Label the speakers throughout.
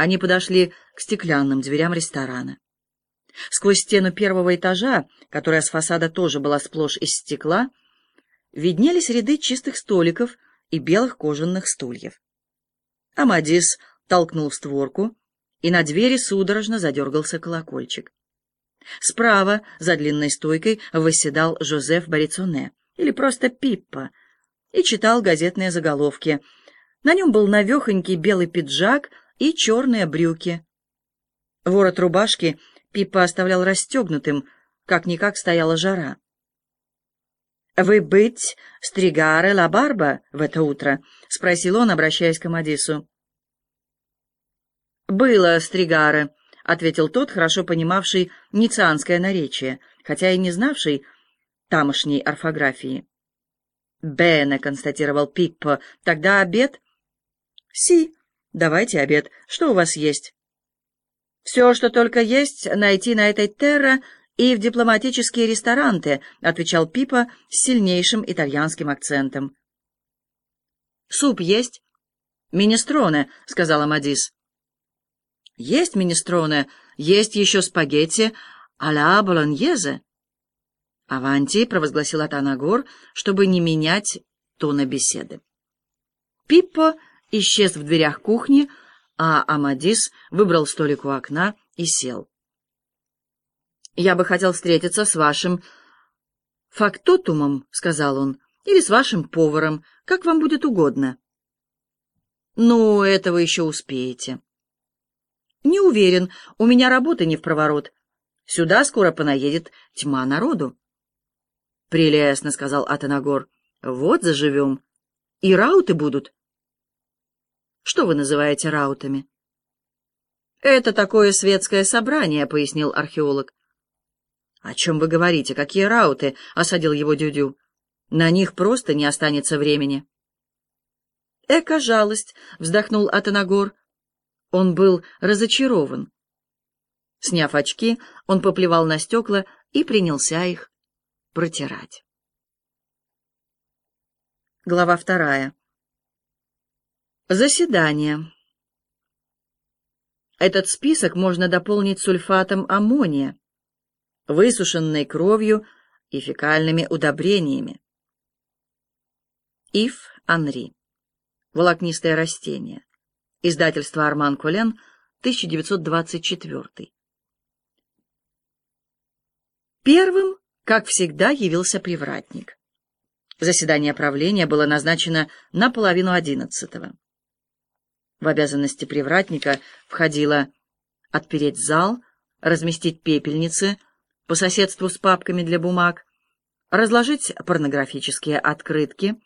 Speaker 1: Они подошли к стеклянным дверям ресторана. Сквозь стену первого этажа, которая с фасада тоже была сплошь из стекла, виднелись ряды чистых столиков и белых кожаных стульев. Амадис толкнул створку, и на двери судорожно задергался колокольчик. Справа, за длинной стойкой, восседал Жозеф Борицоне, или просто Пиппа, и читал газетные заголовки. На нем был навехонький белый пиджак и черные брюки. Ворот рубашки Пиппа оставлял расстегнутым, как-никак стояла жара. «Вы быть стригаре ла барба в это утро?» — спросил он, обращаясь к Амадису. «Было стригаре», — ответил тот, хорошо понимавший ницианское наречие, хотя и не знавший тамошней орфографии. «Бене», — констатировал Пиппо, — «тогда обед?» «Си», Давайте обед. Что у вас есть? Все, что только есть, найти на этой терра и в дипломатические рестораны, отвечал Пипа с сильнейшим итальянским акцентом. Суп есть? Министроне, сказала Мадис. Есть министроне, есть еще спагетти а-ля болоньезе. «Аванти», — провозгласил Атанагор, чтобы не менять тона беседы. Пиппо исчез в дверях кухни, а Амадис выбрал столик у окна и сел. «Я бы хотел встретиться с вашим фактотумом», — сказал он, — «или с вашим поваром, как вам будет угодно». «Ну, это вы еще успеете». «Не уверен, у меня работы не в проворот. Сюда скоро понаедет тьма народу». «Прелестно», — сказал Атанагор, — «вот заживем. И рауты будут». Что вы называете раутами? Это такое светское собрание, пояснил археолог. О чем вы говорите? Какие рауты? осадил его Дюдю. На них просто не останется времени. Эка жалость, вздохнул Атанагор. Он был разочарован. Сняв очки, он поплевал на стекла и принялся их протирать. Глава вторая. Заседание. Этот список можно дополнить сульфатом аммония, высушенной кровью и фекальными удобрениями. Ив Анри. Волокнистое растение. Издательство Арман Колен, 1924. Первым, как всегда, явился привратник. Заседание правления было назначено на половину одиннадцатого. В обязанности привратника входило отпереть зал, разместить пепельницы по соседству с папками для бумаг, разложить порнографические открытки,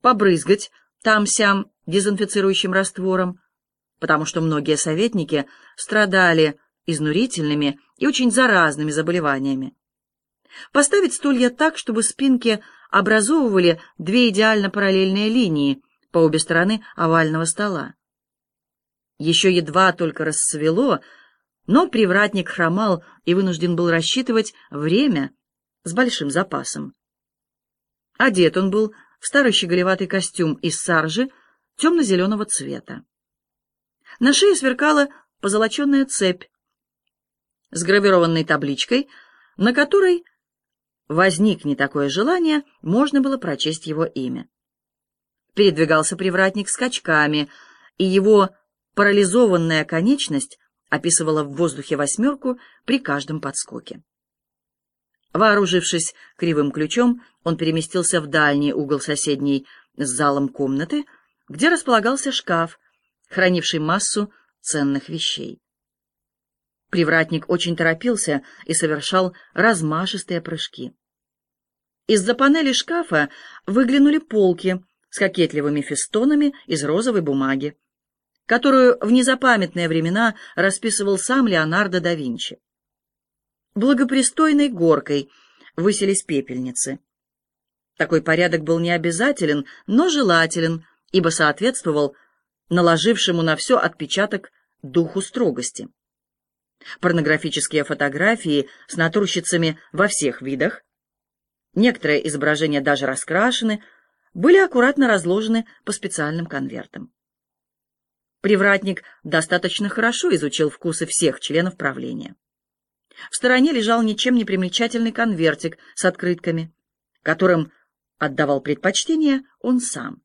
Speaker 1: побрызгать там-сям дезинфицирующим раствором, потому что многие советники страдали изнурительными и очень заразными заболеваниями. Поставить стулья так, чтобы спинки образовывали две идеально параллельные линии по обе стороны овального стола. Еще едва только рассвело, но привратник хромал и вынужден был рассчитывать время с большим запасом. Одет он был в старый щеголеватый костюм из саржи темно-зеленого цвета. На шее сверкала позолоченная цепь с гравированной табличкой, на которой возникне такое желание, можно было прочесть его имя. Передвигался привратник скачками, и его Парализованная конечность описывала в воздухе восьмерку при каждом подскоке. Вооружившись кривым ключом, он переместился в дальний угол соседней с залом комнаты, где располагался шкаф, хранивший массу ценных вещей. Привратник очень торопился и совершал размашистые прыжки. Из-за панели шкафа выглянули полки с кокетливыми фестонами из розовой бумаги которую в незапамятные времена расписывал сам Леонардо да Винчи. Благопристойной горкой выселись пепельницы. Такой порядок был не обязателен, но желателен, ибо соответствовал наложившему на все отпечаток духу строгости. Порнографические фотографии с натурщицами во всех видах, некоторые изображения даже раскрашены, были аккуратно разложены по специальным конвертам. Привратник достаточно хорошо изучил вкусы всех членов правления. В стороне лежал ничем не примечательный конвертик с открытками, которым отдавал предпочтение он сам.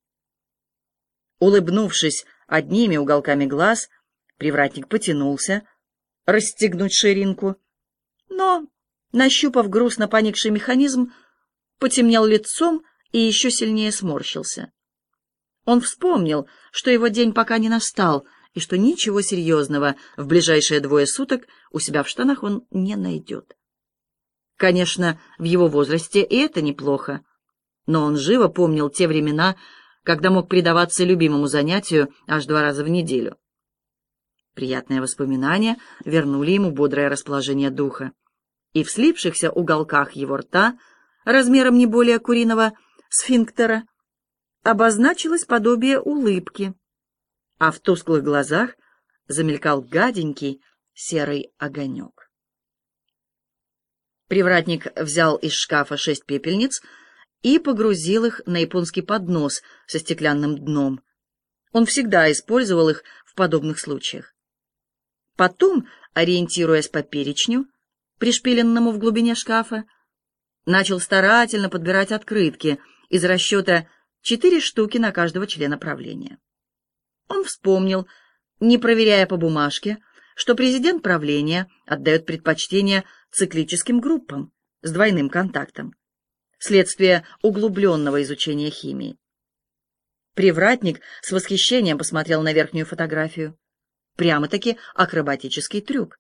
Speaker 1: Улыбнувшись одними уголками глаз, привратник потянулся расстегнуть ширинку, но, нащупав грустно поникший механизм, потемнел лицом и еще сильнее сморщился. Он вспомнил, что его день пока не настал, и что ничего серьезного в ближайшие двое суток у себя в штанах он не найдет. Конечно, в его возрасте и это неплохо, но он живо помнил те времена, когда мог предаваться любимому занятию аж два раза в неделю. Приятные воспоминания вернули ему бодрое расположение духа, и в слипшихся уголках его рта, размером не более куриного сфинктера, обозначилось подобие улыбки, а в тусклых глазах замелькал гаденький серый огонек. Привратник взял из шкафа шесть пепельниц и погрузил их на японский поднос со стеклянным дном. Он всегда использовал их в подобных случаях. Потом, ориентируясь по перечню, пришпиленному в глубине шкафа, начал старательно подбирать открытки из расчета четыре штуки на каждого члена правления. Он вспомнил, не проверяя по бумажке, что президент правления отдает предпочтение циклическим группам с двойным контактом, вследствие углубленного изучения химии. Привратник с восхищением посмотрел на верхнюю фотографию. Прямо-таки акробатический трюк.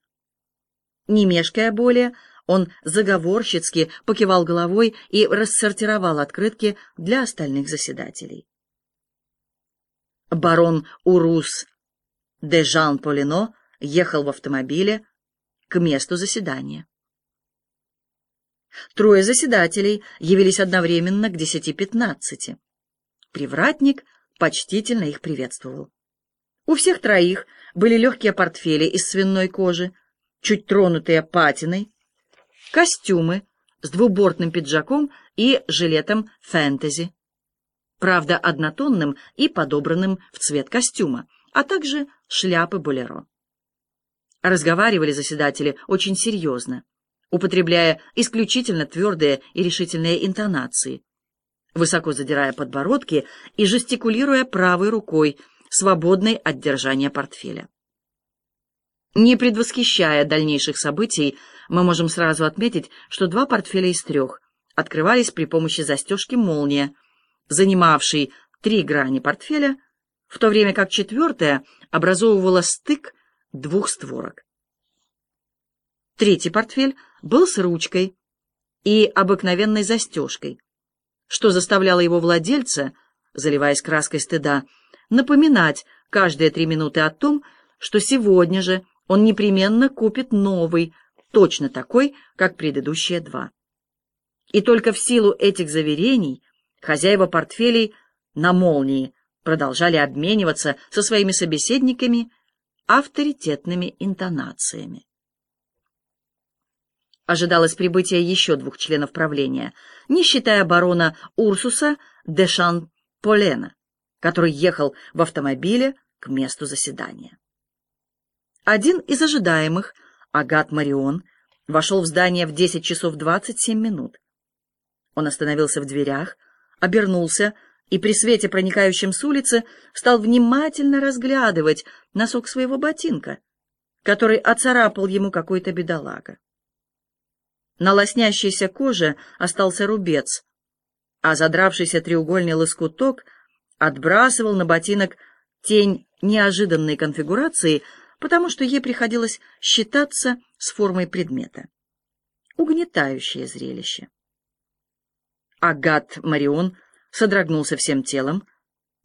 Speaker 1: Не мешкая более, он заговорщицки покивал головой и рассортировал открытки для остальных заседателей. Барон Урус де Жан Полино ехал в автомобиле к месту заседания. Трое заседателей явились одновременно к десяти пятнадцати. Привратник почтительно их приветствовал. У всех троих были легкие портфели из свиной кожи, чуть тронутые патиной, костюмы с двубортным пиджаком и жилетом фэнтези, правда, однотонным и подобранным в цвет костюма, а также шляпы болеро. Разговаривали заседатели очень серьезно, употребляя исключительно твердые и решительные интонации, высоко задирая подбородки и жестикулируя правой рукой, свободной от держания портфеля. Не предвосхищая дальнейших событий, мы можем сразу отметить, что два портфеля из трех открывались при помощи застежки «Молния», занимавшей три грани портфеля, в то время как четвертая образовывала стык двух створок. Третий портфель был с ручкой и обыкновенной застежкой, что заставляло его владельца, заливаясь краской стыда, напоминать каждые три минуты о том, что сегодня же он непременно купит новый, точно такой, как предыдущие два. И только в силу этих заверений хозяева портфелей на молнии продолжали обмениваться со своими собеседниками авторитетными интонациями. Ожидалось прибытие еще двух членов правления, не считая барона Урсуса де Шан-Полена, который ехал в автомобиле к месту заседания. Один из ожидаемых, Агат Марион, вошел в здание в 10 часов 27 минут. Он остановился в дверях, обернулся и при свете, проникающем с улицы, стал внимательно разглядывать носок своего ботинка, который оцарапал ему какой-то бедолага. На лоснящейся коже остался рубец, а задравшийся треугольный лоскуток отбрасывал на ботинок тень неожиданной конфигурации, потому что ей приходилось считаться с формой предмета. Угнетающее зрелище. Агат Марион содрогнулся всем телом,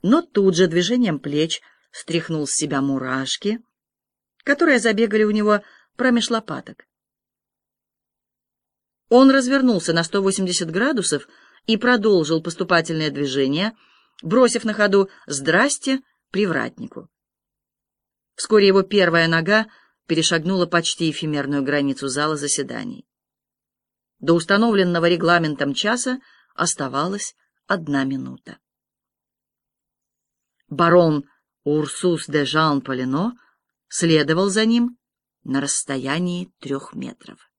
Speaker 1: но тут же движением плеч стряхнул с себя мурашки, которые забегали у него промеж лопаток. Он развернулся на 180 градусов и продолжил поступательное движение, бросив на ходу «Здрасте!» привратнику. Вскоре его первая нога перешагнула почти эфемерную границу зала заседаний. До установленного регламентом часа оставалась одна минута. Барон Урсус де Жан Полино следовал за ним на расстоянии трех метров.